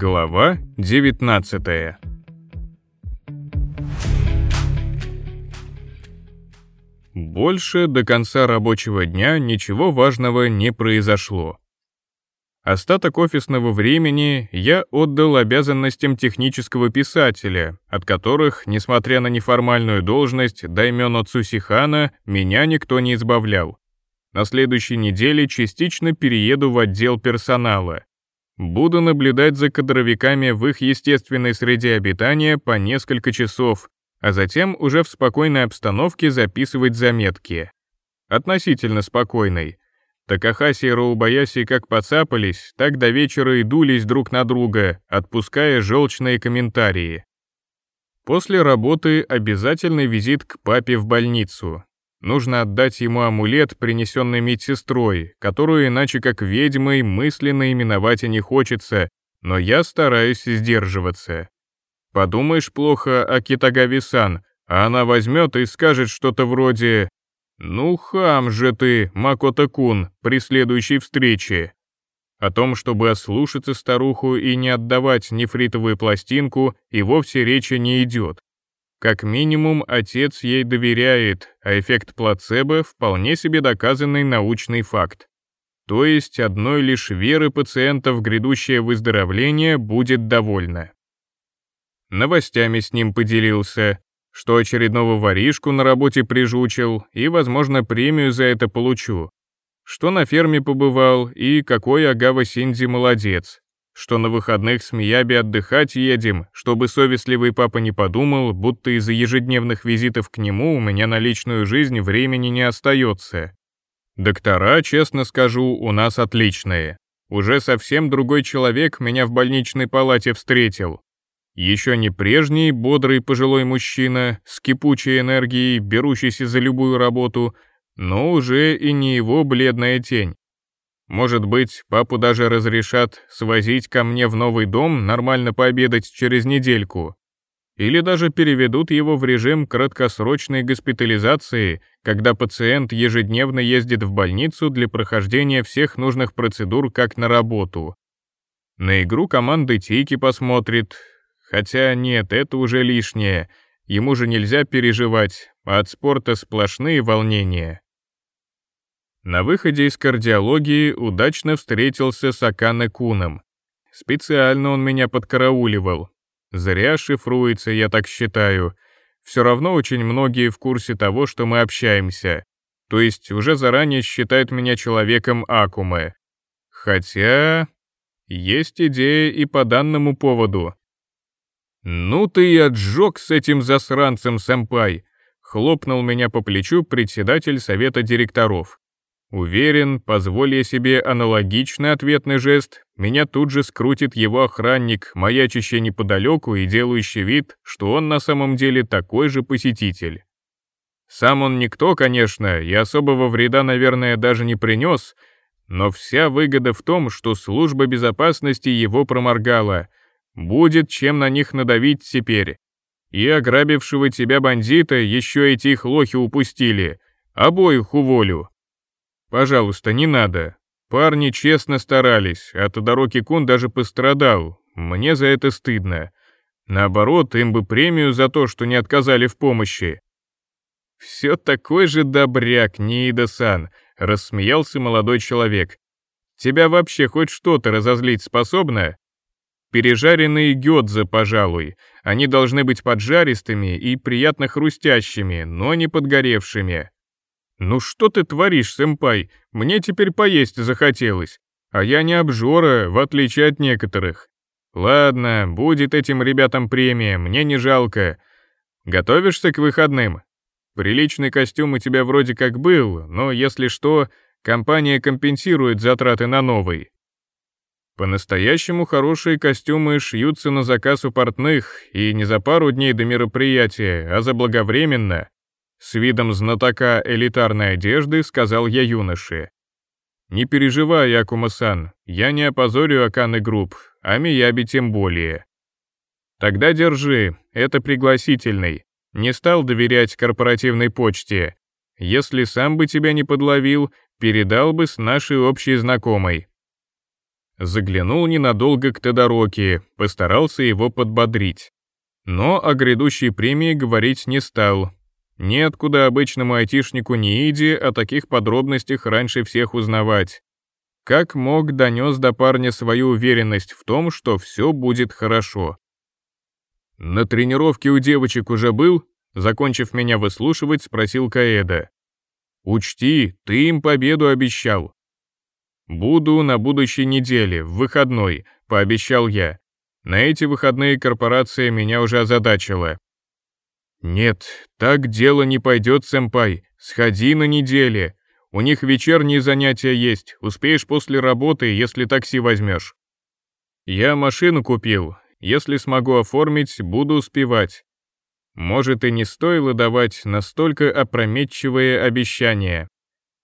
Глава 19 Больше до конца рабочего дня ничего важного не произошло. Остаток офисного времени я отдал обязанностям технического писателя, от которых, несмотря на неформальную должность Даймёна Цусихана, меня никто не избавлял. На следующей неделе частично перееду в отдел персонала. Буду наблюдать за кадровиками в их естественной среде обитания по несколько часов, а затем уже в спокойной обстановке записывать заметки. Относительно спокойной. Такахаси и Роубаяси как поцапались, так до вечера и дулись друг на друга, отпуская желчные комментарии. После работы обязательный визит к папе в больницу. Нужно отдать ему амулет, принесенный медсестрой, которую иначе как ведьмой мысленно именовать и не хочется, но я стараюсь сдерживаться. Подумаешь плохо о Китагаве-сан, а она возьмет и скажет что-то вроде «Ну хам же ты, Макото-кун, при следующей встрече». О том, чтобы ослушаться старуху и не отдавать нефритовую пластинку, и вовсе речи не идет. Как минимум, отец ей доверяет, а эффект плацебо — вполне себе доказанный научный факт. То есть одной лишь веры пациента в грядущее выздоровление будет довольна. Новостями с ним поделился, что очередного воришку на работе прижучил и, возможно, премию за это получу, что на ферме побывал и какой Агава Синди молодец, что на выходных с Мияби отдыхать едем, чтобы совестливый папа не подумал, будто из-за ежедневных визитов к нему у меня на личную жизнь времени не остается. Доктора, честно скажу, у нас отличные. Уже совсем другой человек меня в больничной палате встретил. Еще не прежний, бодрый пожилой мужчина, с кипучей энергией, берущийся за любую работу, но уже и не его бледная тень. Может быть, папу даже разрешат свозить ко мне в новый дом нормально пообедать через недельку. Или даже переведут его в режим краткосрочной госпитализации, когда пациент ежедневно ездит в больницу для прохождения всех нужных процедур как на работу. На игру команды Тики посмотрит. Хотя нет, это уже лишнее. Ему же нельзя переживать, а от спорта сплошные волнения. На выходе из кардиологии удачно встретился с Акане Куном. Специально он меня подкарауливал. Зря шифруется, я так считаю. Все равно очень многие в курсе того, что мы общаемся. То есть уже заранее считают меня человеком Акумы. Хотя... Есть идея и по данному поводу. «Ну ты и отжег с этим засранцем, сэмпай!» — хлопнул меня по плечу председатель совета директоров. Уверен, позволь себе аналогичный ответный жест, меня тут же скрутит его охранник, маячащий неподалеку и делающий вид, что он на самом деле такой же посетитель. Сам он никто, конечно, и особого вреда, наверное, даже не принес, но вся выгода в том, что служба безопасности его проморгала. Будет чем на них надавить теперь. И ограбившего тебя бандита еще эти их лохи упустили. Обоих уволю, Пожалуйста, не надо. Парни честно старались, а Тодороки Кун даже пострадал. Мне за это стыдно. Наоборот, им бы премию за то, что не отказали в помощи. «Все такой же добряк, Ниида-сан», — рассмеялся молодой человек. «Тебя вообще хоть что-то разозлить способно?» «Пережаренные гёдзы, пожалуй. Они должны быть поджаристыми и приятно хрустящими, но не подгоревшими. «Ну что ты творишь, сэмпай? Мне теперь поесть захотелось. А я не обжора, в отличие от некоторых. Ладно, будет этим ребятам премия, мне не жалко. Готовишься к выходным? Приличный костюм у тебя вроде как был, но, если что, компания компенсирует затраты на новый. По-настоящему хорошие костюмы шьются на заказ у портных и не за пару дней до мероприятия, а заблаговременно. С видом знатока элитарной одежды сказал я юноше. «Не переживай, Акума-сан, я не опозорю Аканы Групп, а Мияби тем более». «Тогда держи, это пригласительный. Не стал доверять корпоративной почте. Если сам бы тебя не подловил, передал бы с нашей общей знакомой». Заглянул ненадолго к Тодороке, постарался его подбодрить. Но о грядущей премии говорить не стал, нет куда обычному айтишнику Нииди о таких подробностях раньше всех узнавать. Как мог донес до парня свою уверенность в том, что все будет хорошо. «На тренировке у девочек уже был?» Закончив меня выслушивать, спросил Каэда. «Учти, ты им победу обещал». «Буду на будущей неделе, в выходной», — пообещал я. На эти выходные корпорация меня уже озадачила, «Нет, так дело не пойдет, сэмпай. Сходи на неделе. У них вечерние занятия есть. Успеешь после работы, если такси возьмешь». «Я машину купил. Если смогу оформить, буду успевать». Может, и не стоило давать настолько опрометчивые обещания.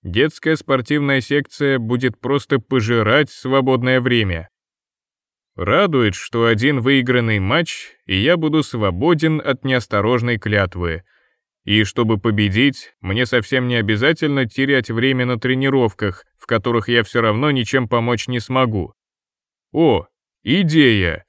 Детская спортивная секция будет просто пожирать свободное время. Радует, что один выигранный матч, и я буду свободен от неосторожной клятвы. И чтобы победить, мне совсем не обязательно терять время на тренировках, в которых я все равно ничем помочь не смогу. О, идея!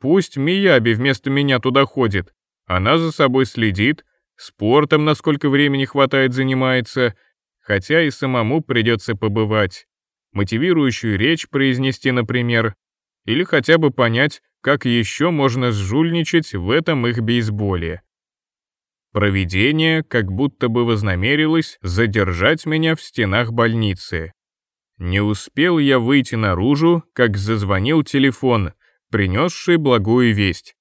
Пусть Мияби вместо меня туда ходит. Она за собой следит, спортом, насколько времени хватает, занимается, хотя и самому придется побывать. Мотивирующую речь произнести, например, или хотя бы понять, как еще можно сжульничать в этом их бейсболе. Провидение как будто бы вознамерилось задержать меня в стенах больницы. Не успел я выйти наружу, как зазвонил телефон, принесший благую весть.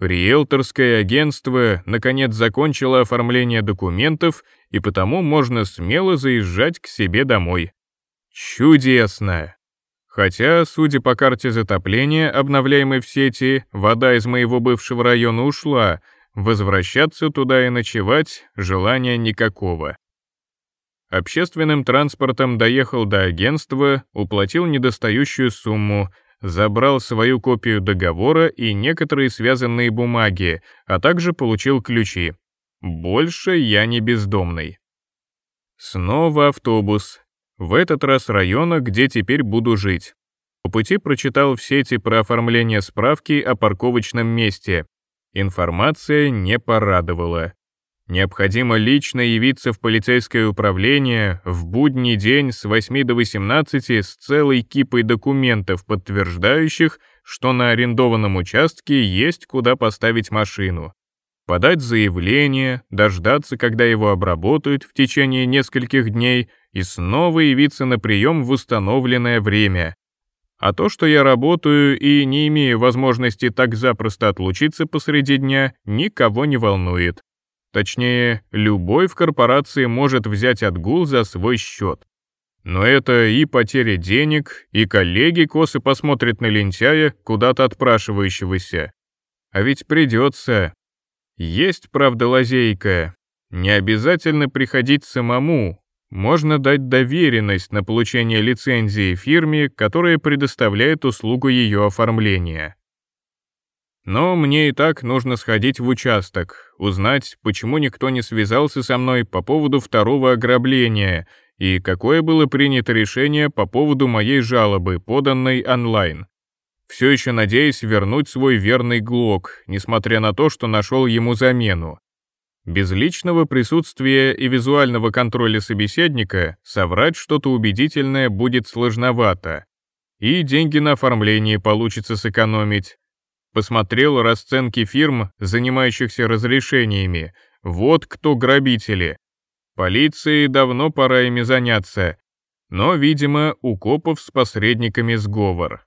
Риэлторское агентство наконец закончило оформление документов, и потому можно смело заезжать к себе домой. Чудесно! Хотя, судя по карте затопления, обновляемой в сети, вода из моего бывшего района ушла, возвращаться туда и ночевать желания никакого. Общественным транспортом доехал до агентства, уплатил недостающую сумму, забрал свою копию договора и некоторые связанные бумаги, а также получил ключи. Больше я не бездомный. Снова автобус, в этот раз района, где теперь буду жить. По пути прочитал в сети про оформление справки о парковочном месте. Информация не порадовала. Необходимо лично явиться в полицейское управление в будний день с 8 до 18 с целой кипой документов, подтверждающих, что на арендованном участке есть куда поставить машину подать заявление, дождаться, когда его обработают в течение нескольких дней и снова явиться на прием в установленное время. А то, что я работаю и не имею возможности так запросто отлучиться посреди дня, никого не волнует. Точнее, любой в корпорации может взять отгул за свой счет. Но это и потеря денег, и коллеги косы посмотрят на лентяя, куда-то отпрашивающегося. А ведь придется, есть, правда, лазейка. Не обязательно приходить самому. Можно дать доверенность на получение лицензии фирме, которая предоставляет услугу ее оформления. Но мне и так нужно сходить в участок, узнать, почему никто не связался со мной по поводу второго ограбления и какое было принято решение по поводу моей жалобы, поданной онлайн все еще надеясь вернуть свой верный Глок, несмотря на то, что нашел ему замену. Без личного присутствия и визуального контроля собеседника соврать что-то убедительное будет сложновато. И деньги на оформление получится сэкономить. Посмотрел расценки фирм, занимающихся разрешениями. Вот кто грабители. Полиции давно пора ими заняться. Но, видимо, у копов с посредниками сговор.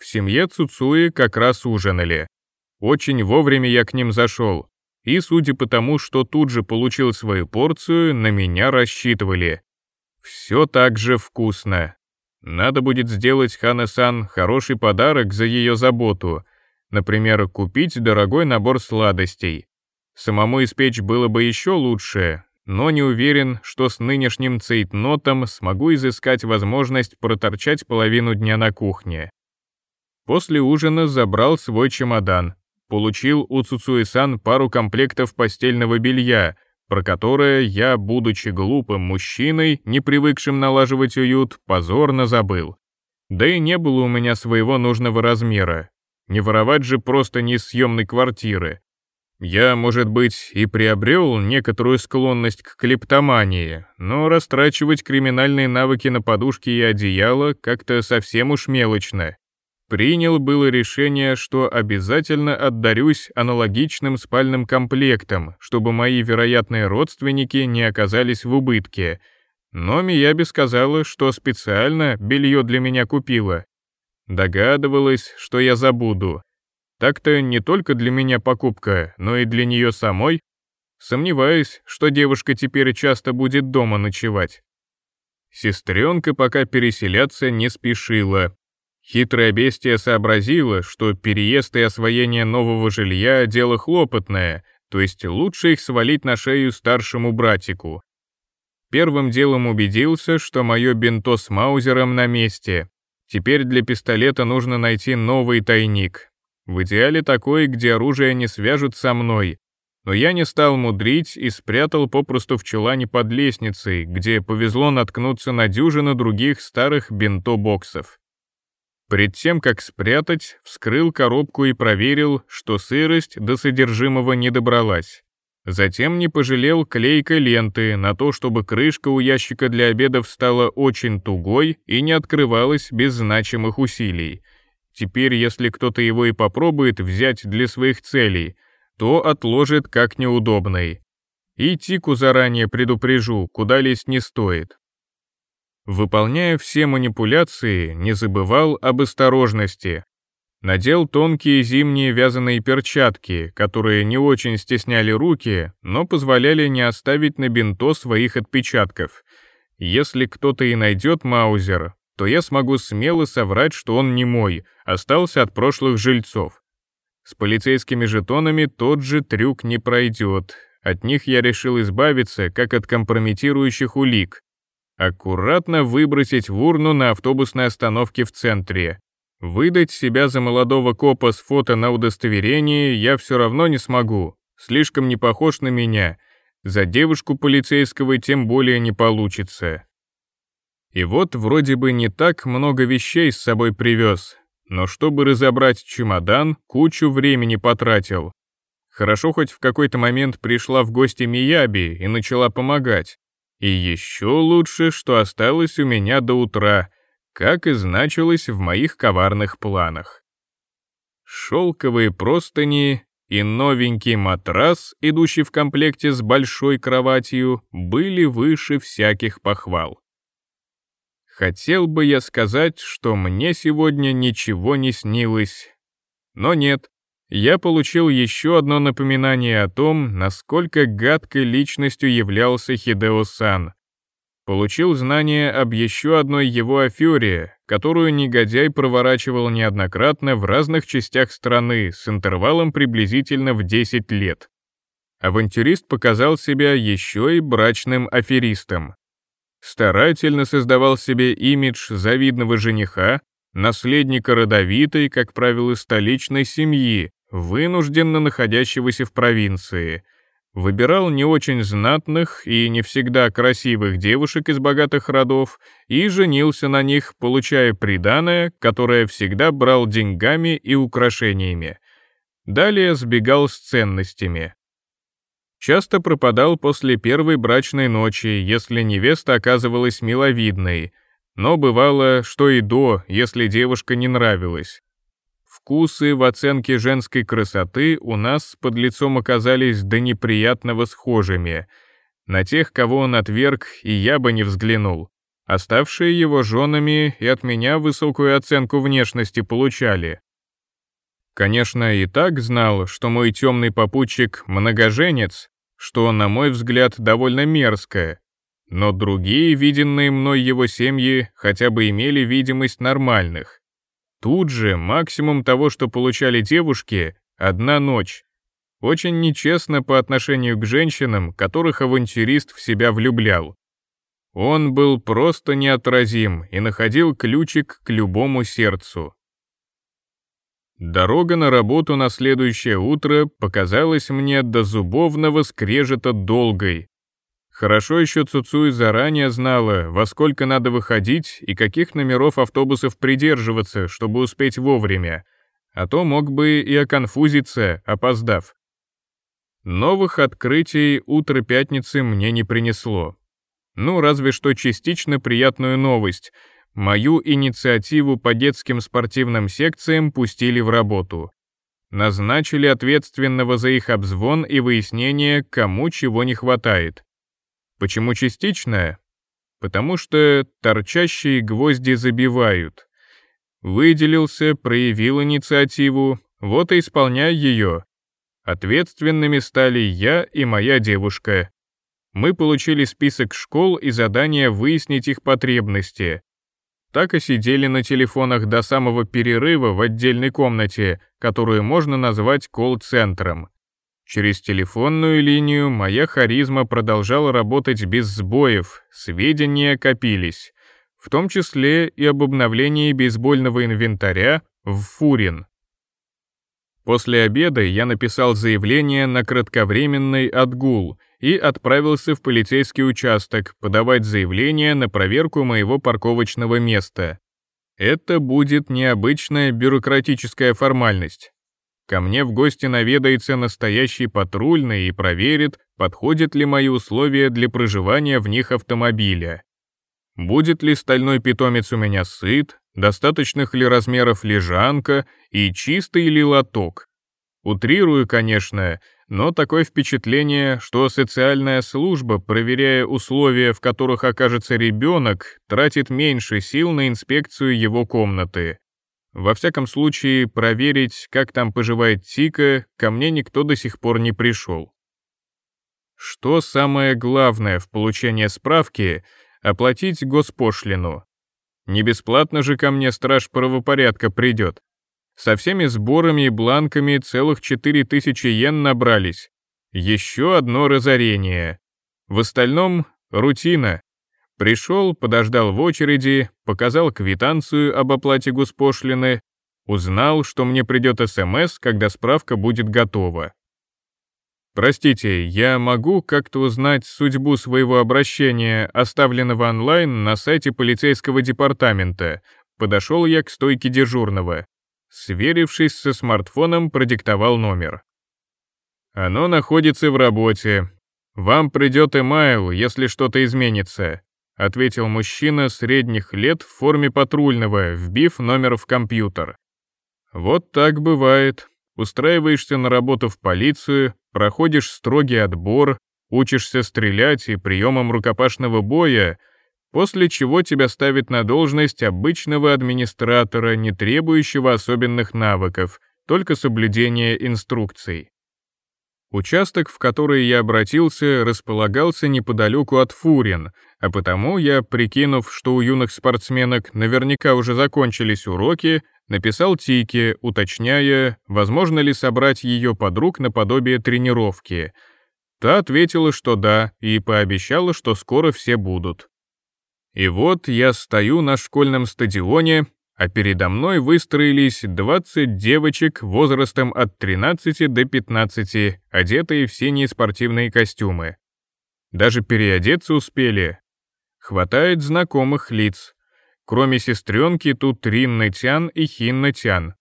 В семье Цуцуи как раз ужинали. Очень вовремя я к ним зашел, и, судя по тому, что тут же получил свою порцию, на меня рассчитывали. Все так же вкусно. Надо будет сделать Ханесан хороший подарок за ее заботу, например, купить дорогой набор сладостей. Самому испечь было бы еще лучше, но не уверен, что с нынешним цейтнотом смогу изыскать возможность проторчать половину дня на кухне. После ужина забрал свой чемодан, получил у Цуцуэсан пару комплектов постельного белья, про которое я, будучи глупым мужчиной, не привыкшим налаживать уют, позорно забыл. Да и не было у меня своего нужного размера. Не воровать же просто не из съемной квартиры. Я, может быть, и приобрел некоторую склонность к клептомании, но растрачивать криминальные навыки на подушки и одеяло как-то совсем уж мелочно принял было решение, что обязательно отдарюсь аналогичным спальным комплектом, чтобы мои вероятные родственники не оказались в убытке. Но Мияби сказала, что специально белье для меня купила. Догадывалась, что я забуду. Так-то не только для меня покупка, но и для нее самой. Сомневаюсь, что девушка теперь часто будет дома ночевать. Сестренка пока переселяться не спешила, Хитрая бестие сообразила, что переезд и освоение нового жилья — дело хлопотное, то есть лучше их свалить на шею старшему братику. Первым делом убедился, что мое бинто с маузером на месте. Теперь для пистолета нужно найти новый тайник. В идеале такой, где оружие не свяжут со мной. Но я не стал мудрить и спрятал попросту в чулане под лестницей, где повезло наткнуться на дюжину других старых бинто-боксов. Перед тем, как спрятать, вскрыл коробку и проверил, что сырость до содержимого не добралась. Затем не пожалел клейкой ленты на то, чтобы крышка у ящика для обедов стала очень тугой и не открывалась без значимых усилий. Теперь, если кто-то его и попробует взять для своих целей, то отложит как неудобный. И Тику заранее предупрежу, куда лезть не стоит. Выполняя все манипуляции, не забывал об осторожности. Надел тонкие зимние вязаные перчатки, которые не очень стесняли руки, но позволяли не оставить на бинто своих отпечатков. Если кто-то и найдет Маузер, то я смогу смело соврать, что он не мой, остался от прошлых жильцов. С полицейскими жетонами тот же трюк не пройдет. От них я решил избавиться, как от компрометирующих улик аккуратно выбросить в урну на автобусной остановке в центре. Выдать себя за молодого копа с фото на удостоверении я все равно не смогу, слишком не похож на меня, за девушку полицейского тем более не получится. И вот вроде бы не так много вещей с собой привез, но чтобы разобрать чемодан, кучу времени потратил. Хорошо хоть в какой-то момент пришла в гости Мияби и начала помогать. И еще лучше, что осталось у меня до утра, как и значилось в моих коварных планах. Шелковые простыни и новенький матрас, идущий в комплекте с большой кроватью, были выше всяких похвал. Хотел бы я сказать, что мне сегодня ничего не снилось. Но нет, я получил еще одно напоминание о том, насколько гадкой личностью являлся Хидео Сан. Получил знание об еще одной его афере, которую негодяй проворачивал неоднократно в разных частях страны с интервалом приблизительно в 10 лет. Авантюрист показал себя еще и брачным аферистом. Старательно создавал себе имидж завидного жениха, наследника родовитой, как правило, столичной семьи, вынужденно находящегося в провинции. Выбирал не очень знатных и не всегда красивых девушек из богатых родов и женился на них, получая приданое, которое всегда брал деньгами и украшениями. Далее сбегал с ценностями. Часто пропадал после первой брачной ночи, если невеста оказывалась миловидной, но бывало, что и до, если девушка не нравилась вкусы в оценке женской красоты у нас с подлецом оказались до неприятного схожими. На тех, кого он отверг, и я бы не взглянул. Оставшие его женами и от меня высокую оценку внешности получали. Конечно, и так знал, что мой темный попутчик — многоженец, что, на мой взгляд, довольно мерзкое. Но другие виденные мной его семьи хотя бы имели видимость нормальных. Тут же максимум того, что получали девушки, одна ночь. Очень нечестно по отношению к женщинам, которых авантюрист в себя влюблял. Он был просто неотразим и находил ключик к любому сердцу. Дорога на работу на следующее утро показалась мне до зубовного скрежета долгой, Хорошо еще Цуцуи заранее знала, во сколько надо выходить и каких номеров автобусов придерживаться, чтобы успеть вовремя, а то мог бы и оконфузиться, опоздав. Новых открытий утро пятницы мне не принесло. Ну, разве что частично приятную новость. Мою инициативу по детским спортивным секциям пустили в работу. Назначили ответственного за их обзвон и выяснение, кому чего не хватает. Почему частичная? Потому что торчащие гвозди забивают. Выделился, проявил инициативу, вот и исполняй ее. Ответственными стали я и моя девушка. Мы получили список школ и задание выяснить их потребности. Так и сидели на телефонах до самого перерыва в отдельной комнате, которую можно назвать колл-центром. Через телефонную линию моя харизма продолжала работать без сбоев, сведения копились, в том числе и об обновлении бейсбольного инвентаря в Фурин. После обеда я написал заявление на кратковременный отгул и отправился в полицейский участок подавать заявление на проверку моего парковочного места. Это будет необычная бюрократическая формальность. Ко мне в гости наведается настоящий патрульный и проверит, подходят ли мои условия для проживания в них автомобиля. Будет ли стальной питомец у меня сыт, достаточных ли размеров лежанка и чистый ли лоток. Утрирую, конечно, но такое впечатление, что социальная служба, проверяя условия, в которых окажется ребенок, тратит меньше сил на инспекцию его комнаты. Во всяком случае, проверить, как там поживает Тика, ко мне никто до сих пор не пришел. Что самое главное в получении справки — оплатить госпошлину. Не бесплатно же ко мне страж правопорядка придет. Со всеми сборами и бланками целых 4000 йен набрались. Еще одно разорение. В остальном — рутина. Пришел, подождал в очереди, показал квитанцию об оплате госпошлины, узнал, что мне придет СМС, когда справка будет готова. Простите, я могу как-то узнать судьбу своего обращения, оставленного онлайн на сайте полицейского департамента. Подошел я к стойке дежурного. Сверившись со смартфоном, продиктовал номер. Оно находится в работе. Вам придет имейл, если что-то изменится. — ответил мужчина средних лет в форме патрульного, вбив номер в компьютер. «Вот так бывает. Устраиваешься на работу в полицию, проходишь строгий отбор, учишься стрелять и приемам рукопашного боя, после чего тебя ставят на должность обычного администратора, не требующего особенных навыков, только соблюдение инструкций. Участок, в который я обратился, располагался неподалеку от Фурин — а потому я, прикинув, что у юных спортсменок наверняка уже закончились уроки, написал Тике, уточняя, возможно ли собрать ее подруг наподобие тренировки. Та ответила, что да, и пообещала, что скоро все будут. И вот я стою на школьном стадионе, а передо мной выстроились 20 девочек возрастом от 13 до 15, одетые в синие спортивные костюмы. Даже переодеться успели, Хватает знакомых лиц. Кроме сестренки тут Ринна Тян и Хинна Тян.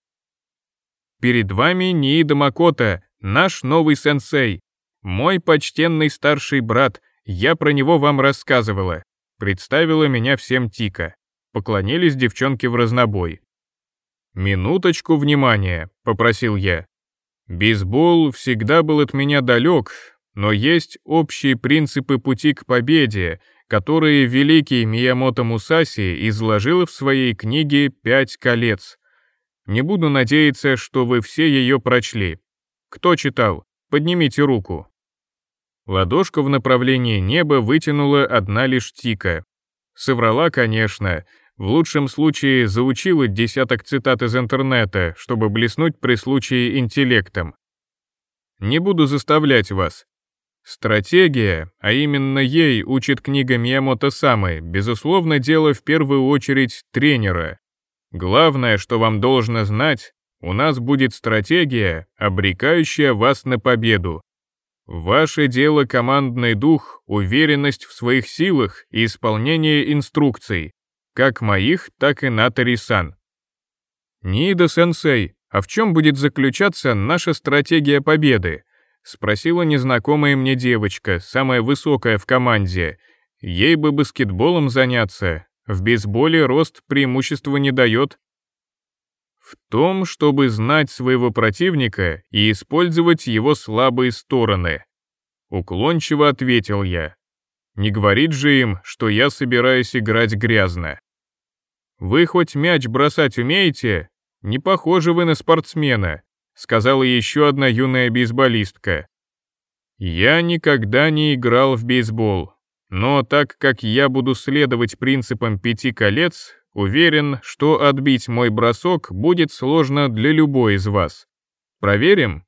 Перед вами Ниида Макота, наш новый сенсей. Мой почтенный старший брат, я про него вам рассказывала. Представила меня всем Тика. Поклонились девчонки в разнобой. «Минуточку внимания», — попросил я. «Бейсбол всегда был от меня далек, но есть общие принципы пути к победе, которые великий Миямото Мусаси изложил в своей книге «Пять колец». Не буду надеяться, что вы все ее прочли. Кто читал, поднимите руку. Ладошка в направлении неба вытянула одна лишь Тика. Соврала, конечно, в лучшем случае заучила десяток цитат из интернета, чтобы блеснуть при случае интеллектом. Не буду заставлять вас, Стратегия, а именно ей учит книга Миямото Самы, безусловно, дело в первую очередь тренера. Главное, что вам должно знать, у нас будет стратегия, обрекающая вас на победу. Ваше дело командный дух, уверенность в своих силах и исполнение инструкций, как моих, так и Натари-сан. Ниида-сенсей, а в чем будет заключаться наша стратегия победы? Спросила незнакомая мне девочка, самая высокая в команде. Ей бы баскетболом заняться. В бейсболе рост преимущества не дает. В том, чтобы знать своего противника и использовать его слабые стороны. Уклончиво ответил я. Не говорит же им, что я собираюсь играть грязно. Вы хоть мяч бросать умеете? Не похожи вы на спортсмена сказала еще одна юная бейсболистка. «Я никогда не играл в бейсбол, но так как я буду следовать принципам пяти колец, уверен, что отбить мой бросок будет сложно для любой из вас. Проверим?»